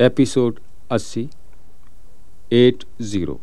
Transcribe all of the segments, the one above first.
Episode अस्सी eight zero.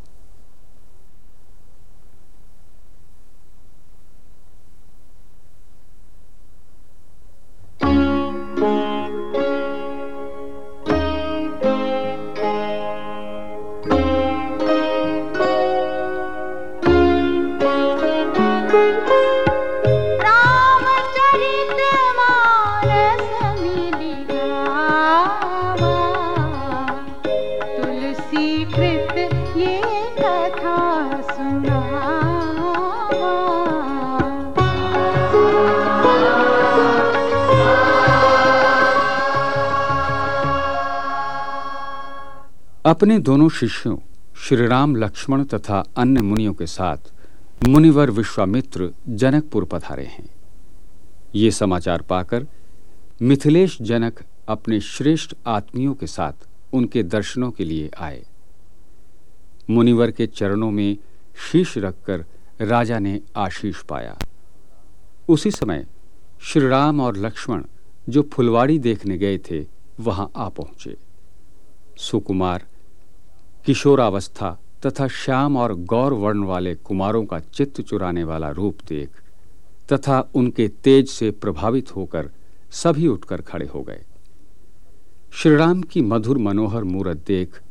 अपने दोनों शिष्यों, श्रीराम लक्ष्मण तथा अन्य मुनियों के साथ मुनिवर विश्वामित्र जनकपुर पधारे हैं। ये समाचार पाकर मिथिलेश जनक अपने श्रेष्ठ आत्मियों के साथ उनके दर्शनों के लिए आए। मुनिवर के चरणों में शीश रखकर राजा ने आशीष पाया। उसी समय श्रीराम और लक्ष्मण जो फुलवाड़ी देखने गए थे, वहाँ आ पहुँचे। सुकुमार किशोरावस्था तथा श्याम और गौर वर्ण वाले कुमारों का चित्त चुराने वाला रूप देख तथा उनके तेज से प्रभावित होकर सभी उठकर खड़े हो गए। श्रीराम की मधुर मनोहर मूरत देख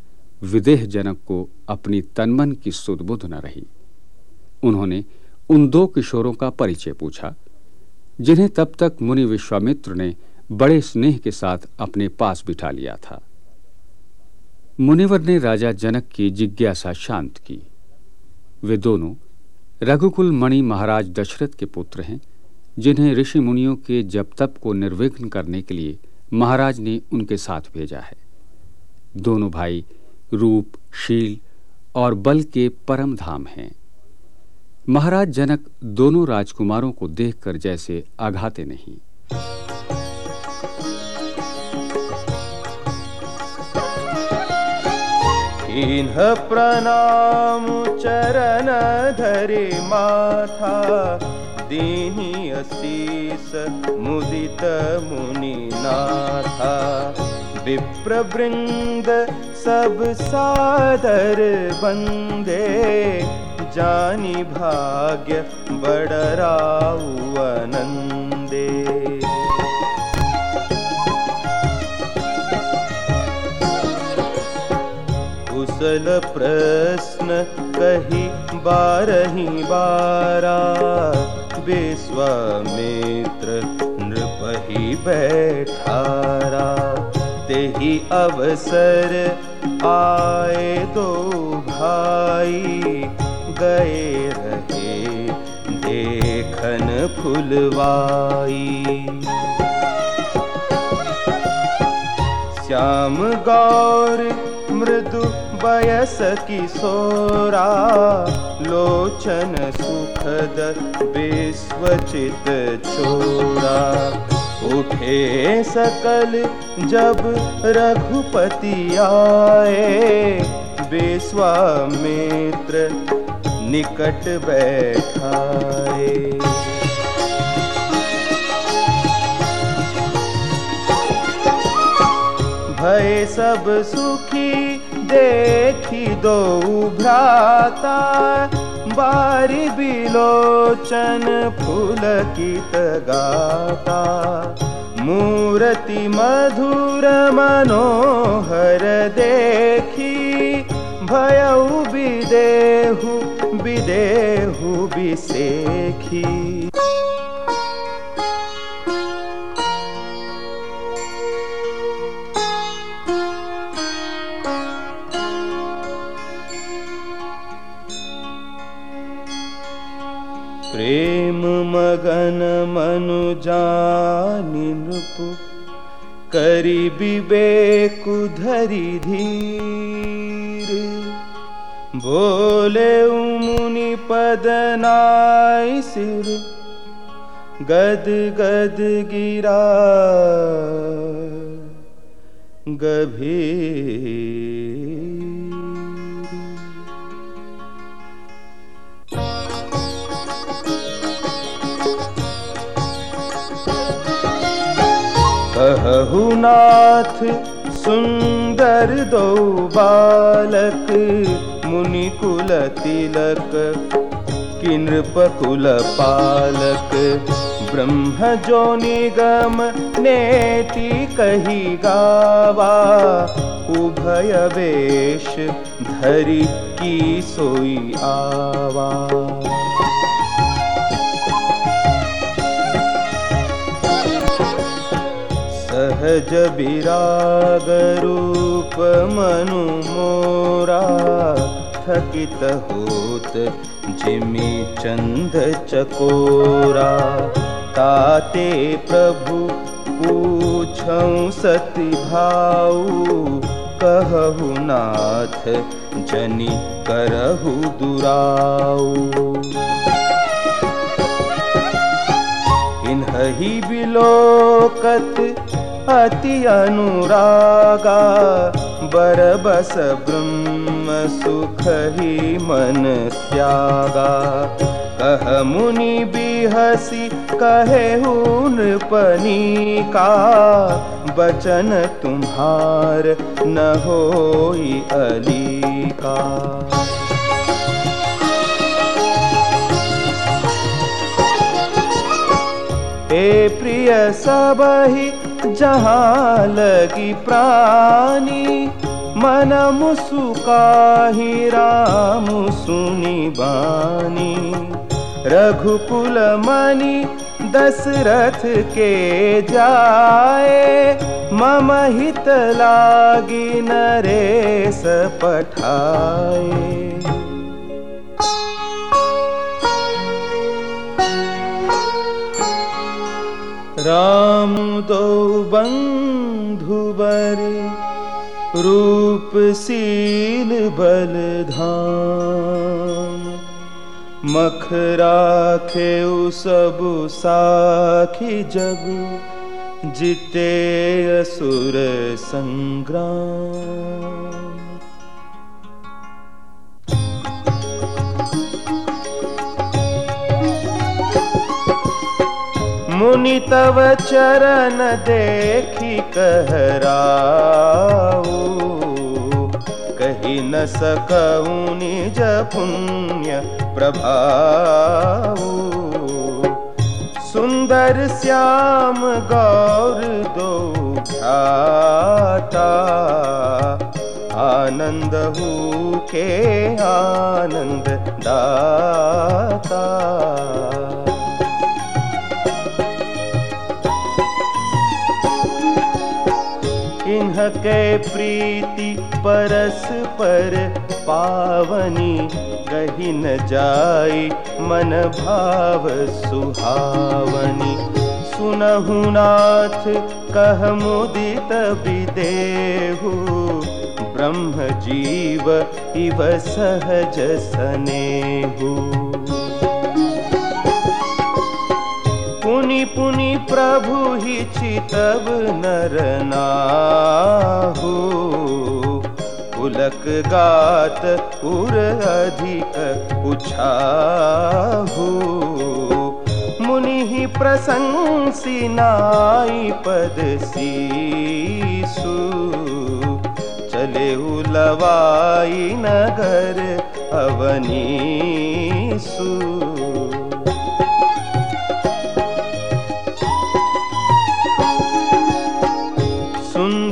विदेह जनक को अपनी तनमन की सुदबुद न रही। उन्होंने उन दो किशोरों का परिचय पूछा, जिन्हें तब तक मुनि विश्वामित्र ने बड़े स्नेह के साथ अपने पास बिठा लिया था। मुनिवर ने राजा जनक की जिज्ञासा शांत की। वे दोनों रघुकुल मणि महाराज दशरथ के पुत्र हैं, जिन्हें ऋषि मुनियों के जप तप को निर्विघ्न करने के लिए महाराज ने उनके साथ भेजा है। दोनों भाई रूप, शील और बल के परम धाम हैं। महाराज जनक दोनों राजकुमारों को देखकर जैसे आघाते नहीं। इन्ह प्रणाम चरण धरे माथा दीनी अशीष मुदित मुनिनाथा विप्रवृंद सब सादर बंदे जानी भाग्य बड़राऊ कुशल प्रश्न कही बारही बारा। विश्वामित्र नृपही बैठारा। तेही अवसर आए दो भाई। गए रहे देखन फुलवाई। श्याम गौर मृदु बयस किशोरा लोचन सुखद विश्वचित छोरा। उठे सकल जब रघुपति आए, विश्वामित्र निकट बैठाए। भय सब सुखी देखी दो भ्राता बारी बिलोचन फूल कीत गाता। मूर्ति मधुर मनोहर देखी, भयऊ विदेहु विदेहु विसेखी जानि नृपु करी विवेकु धरि। धीर बोले मुनि पद नाय सिर। गद गद गिरा। गभीर। कहु नाथ सुन सुंदर दो बालक, मुनि कुल तिलक किनृपकुल पालक। ब्रह्म जो निगम नेति कही गावा, उभय वेश धरी की सोई आवा। सहज विराग रूप मनु मोरा थकित होत जिमि चंद चकोरा। ताते प्रभु पूछऊं सति भाऊ, कहु नाथ जनि करहु दुराऊ। इन्हि बिलोकत अति अनुरागा, बरबस ब्रह्म सुख ही मन त्यागा। कह मुनि बिहसी, कहे नृपनी का बचन तुम्हार न होई अली का हे प्रिय सबहि जहाँ लगी प्राणी, मन मुसुकाहि राम सुनी बानी। रघुकुल मणि दशरथ के जाए, मम हित लागी नरेश पठाए। राम दो सील बलधाम। मख राखे सब साखी जग जिते असुर संग्राम। मुनि तव चरण देखी कहराऊ। कही न सकऊ निज पुण्य प्रभाऊ। सुंदर श्याम गौर दो भ्राता आनंद हु के आनंद दाता। के प्रीति परस पर पावनी कही न जाई मन भाव सुहावनी। सुनहु नाथ कह मुदित विदेहु ब्रह्म जीव इव सहज सनेहु। पुनि प्रभु ही चितब नरनाहु। पुलक गात उर अधिक उछाहु। मुनि ही प्रशंसी नाई पद सीसु। चले उलवाई नगर अवनीसु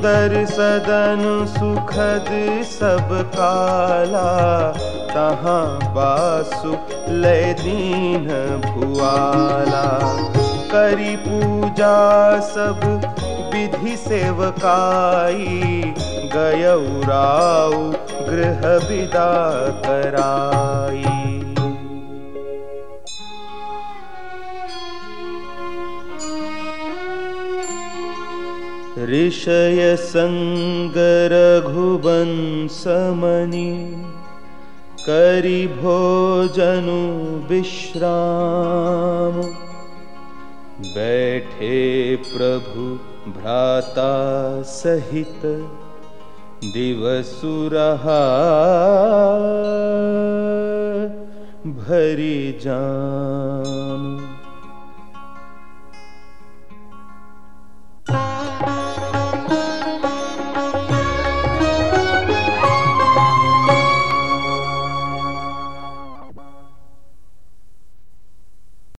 सुंदर सदन सुखद सब काला, तहाँ बासु ले दीन भुआला। करी पूजा सब विधि सेवकाई गयउराऊ गृह विदा कराई। ऋषय संग रघुवंशमणि करि भोजनु विश्राम। बैठे प्रभु भ्राता सहित दिवसुरहा भरी जाम